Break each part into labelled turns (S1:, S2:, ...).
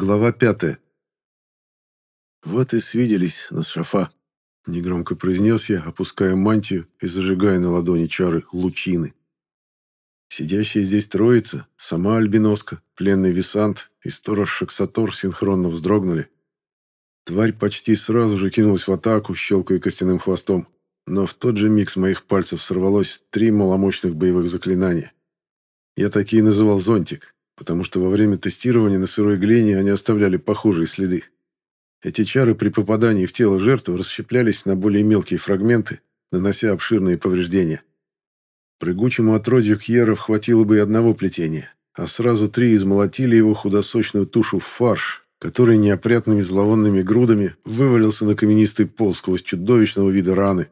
S1: Глава пятая. «Вот и свиделись, Насшафа», — негромко произнес я, опуская мантию и зажигая на ладони чары лучины. Сидящие здесь троица, сама Альбиноска, пленный Висант и сторож Шаксатор синхронно вздрогнули. Тварь почти сразу же кинулась в атаку, щелкая костяным хвостом, но в тот же миг с моих пальцев сорвалось три маломощных боевых заклинания. Я такие называл зонтик, потому что во время тестирования на сырой глине они оставляли похожие следы. Эти чары при попадании в тело жертвы расщеплялись на более мелкие фрагменты, нанося обширные повреждения. Прыгучему отродью Кьеров хватило бы и одного плетения, а сразу три измолотили его худосочную тушу в фарш, который неопрятными зловонными грудами вывалился на каменистый пол сквозь чудовищного вида раны.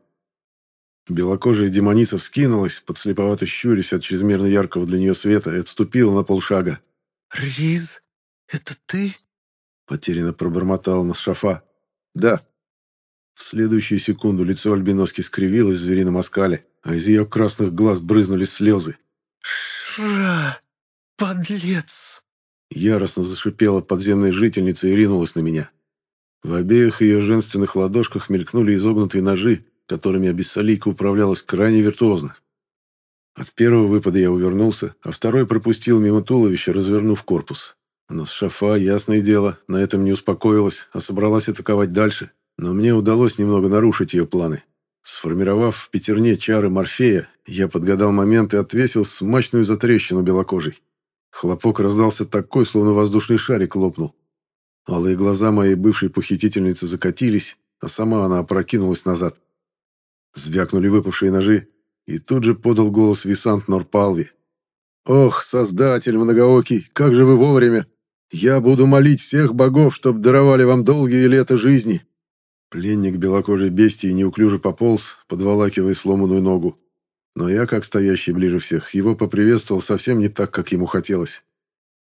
S1: Белокожая демоница вскинулась, подслеповато щурясь от чрезмерно яркого для нее света, и отступила на полшага.
S2: «Риз, это ты?»
S1: Потерянно пробормотала на шафа. «Да». В следующую секунду лицо Альбиноски скривилось в зверином оскале, а из ее красных глаз брызнули слезы.
S2: «Шра, подлец!»
S1: Яростно зашипела подземная жительница и ринулась на меня. В обеих ее женственных ладошках мелькнули изогнутые ножи, которыми Абиссалийка управлялась крайне виртуозно. От первого выпада я увернулся, а второй пропустил мимо туловища, развернув корпус. Но с шафа, ясное дело, на этом не успокоилась, а собралась атаковать дальше. Но мне удалось немного нарушить ее планы. Сформировав в пятерне чары Морфея, я подгадал момент и отвесил смачную затрещину белокожей. Хлопок раздался такой, словно воздушный шарик лопнул. Алые глаза моей бывшей похитительницы закатились, а сама она опрокинулась назад. Звякнули выпавшие ножи, и тут же подал голос Висант Норпалви. «Ох, Создатель многоокий, как же вы вовремя! Я буду молить всех богов, чтоб даровали вам долгие лета жизни!» Пленник белокожей бестии неуклюже пополз, подволакивая сломанную ногу. Но я, как стоящий ближе всех, его поприветствовал совсем не так, как ему хотелось.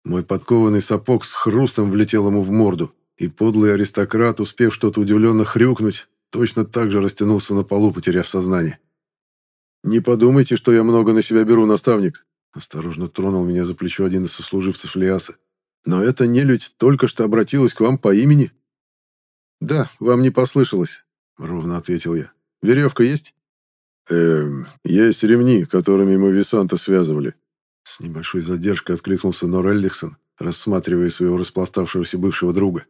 S1: Мой подкованный сапог с хрустом влетел ему в морду, и подлый аристократ, успев что-то удивленно хрюкнуть, точно так же растянулся на полу, потеряв сознание. «Не подумайте, что я много на себя беру, наставник», — осторожно тронул меня за плечо один из сослуживцев Лиаса. «Но эта нелюдь только что обратилась к вам по имени». «Да, вам не послышалось», — ровно ответил я. «Веревка есть?» «Эм, есть ремни, которыми мы Висанта связывали». С небольшой задержкой откликнулся Нор Эллихсон, рассматривая своего распластавшегося бывшего друга.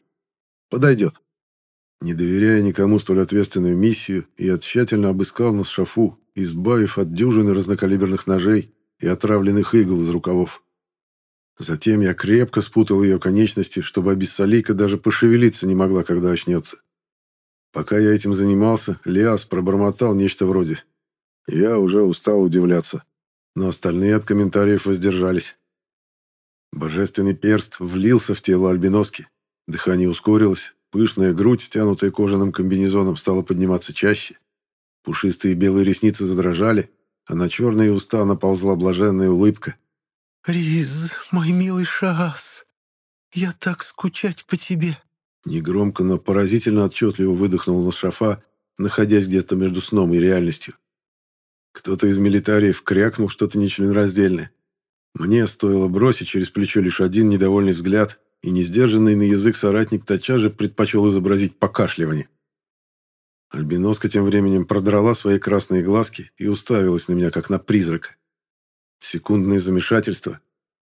S1: «Подойдет». Не доверяя никому столь ответственную миссию, я тщательно обыскал нас шафу, избавив от дюжины разнокалиберных ножей и отравленных игл из рукавов. Затем я крепко спутал ее конечности, чтобы обессолейка даже пошевелиться не могла, когда очнется. Пока я этим занимался, Лиас пробормотал нечто вроде «Я уже устал удивляться», но остальные от комментариев воздержались. Божественный перст влился в тело альбиноски. Дыхание ускорилось, пышная грудь, стянутая кожаным комбинезоном, стала подниматься чаще. Пушистые белые ресницы задрожали, а на черные уста наползла блаженная улыбка.
S2: «Риз, мой милый Шаас, я так скучать по тебе!»
S1: Негромко, но поразительно отчетливо выдохнул на шафа, находясь где-то между сном и реальностью. Кто-то из милитариев крякнул что-то нечленораздельное. Мне стоило бросить через плечо лишь один недовольный взгляд, и несдержанный на язык соратник тотчас же предпочел изобразить покашливание. Альбиноска тем временем продрала свои красные глазки и уставилась на меня, как на призрака. Секундное замешательство.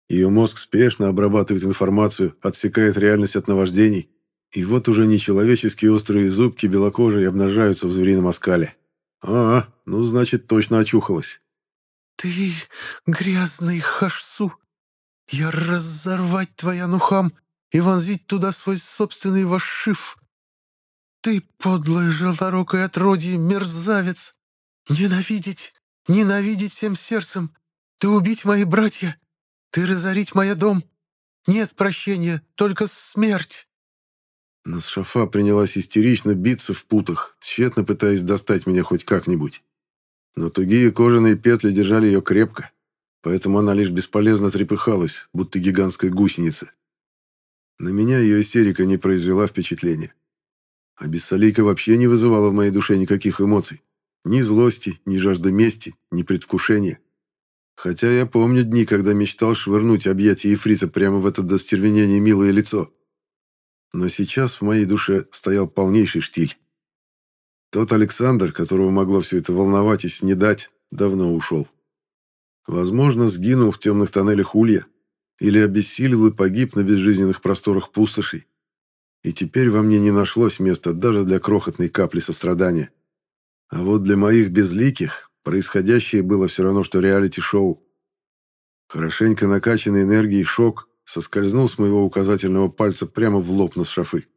S1: Ее мозг спешно обрабатывает информацию, отсекает реальность от наваждений, и вот уже нечеловеческие острые зубки белокожие обнажаются в зверином оскале. А, ну, значит, точно очухалась.
S2: «Ты грязный хашсу! Я разорвать твоя нухам и вонзить туда свой собственный вошив!» «Ты, подлый желторокое отродье, мерзавец! Ненавидеть, ненавидеть всем сердцем! Ты убить мои братья! Ты разорить моя дом! Нет прощения, только смерть!»
S1: Насшафа принялась истерично биться в путах, тщетно пытаясь достать меня хоть как-нибудь. Но тугие кожаные петли держали ее крепко, поэтому она лишь бесполезно трепыхалась, будто гигантская гусеница. На меня ее истерика не произвела впечатления. А Бессолейка вообще не вызывала в моей душе никаких эмоций. Ни злости, ни жажды мести, ни предвкушения. Хотя я помню дни, когда мечтал швырнуть объятия Ефрита прямо в это достервенение милое лицо. Но сейчас в моей душе стоял полнейший штиль. Тот Александр, которого могло все это волновать и снедать, давно ушел. Возможно, сгинул в темных тоннелях Улья, или обессилел и погиб на безжизненных просторах пустошей. И теперь во мне не нашлось места даже для крохотной капли сострадания. А вот для моих безликих происходящее было все равно, что реалити-шоу. Хорошенько накачанный энергией шок соскользнул с моего указательного пальца прямо в лоб на шафы.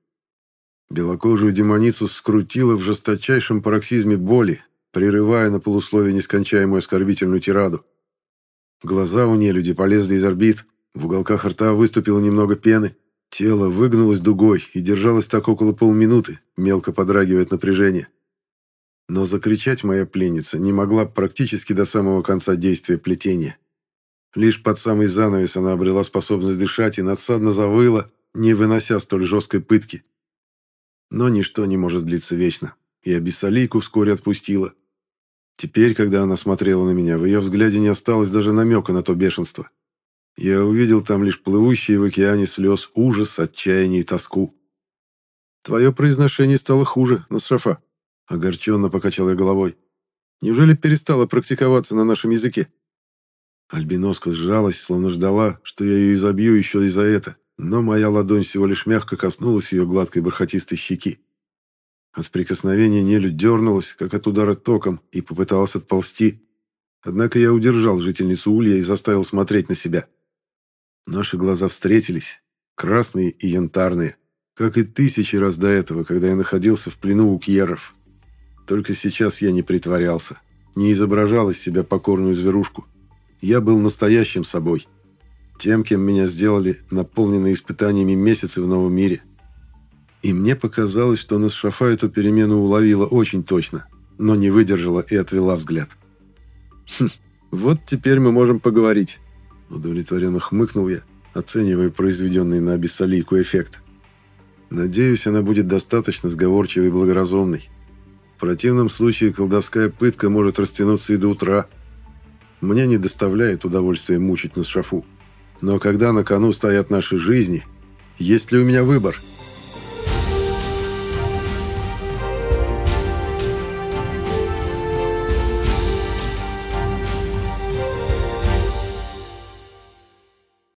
S1: Белокожую демоницу скрутило в жесточайшем пароксизме боли, прерывая на полусловие нескончаемую оскорбительную тираду. Глаза у нелюди полезли из орбит, в уголках рта выступило немного пены, тело выгнулось дугой и держалось так около полминуты, мелко подрагивая от напряжения. Но закричать моя пленница не могла практически до самого конца действия плетения. Лишь под самый занавес она обрела способность дышать и надсадно завыла, не вынося столь жесткой пытки. Но ничто не может длиться вечно, и Абиссалийку вскоре отпустила. Теперь, когда она смотрела на меня, в ее взгляде не осталось даже намека на то бешенство. Я увидел там лишь плывущие в океане слез ужас, отчаяние и тоску. «Твое произношение стало хуже, Насрафа», — огорченно покачал я головой. «Неужели перестала практиковаться на нашем языке?» Альбиноска сжалась, словно ждала, что я ее изобью еще и за это, но моя ладонь всего лишь мягко коснулась ее гладкой бархатистой щеки. От прикосновения нелюдь дернулась, как от удара током, и попыталась отползти. Однако я удержал жительницу Улья и заставил смотреть на себя. Наши глаза встретились, красные и янтарные, как и тысячи раз до этого, когда я находился в плену у кьеров. Только сейчас я не притворялся, не изображал из себя покорную зверушку. Я был настоящим собой, тем, кем меня сделали наполненные испытаниями месяцы в новом мире. И мне показалось, что Насшафа эту перемену уловила очень точно, но не выдержала и отвела взгляд. «Хм, вот теперь мы можем поговорить». Удовлетворенно хмыкнул я, оценивая произведенный на Абиссалийку эффект. Надеюсь, она будет достаточно сговорчивой и благоразумной. В противном случае колдовская пытка может растянуться и до утра. Мне не доставляет удовольствия мучить нас шафу. Но когда на кону стоят наши жизни, есть ли у меня выбор –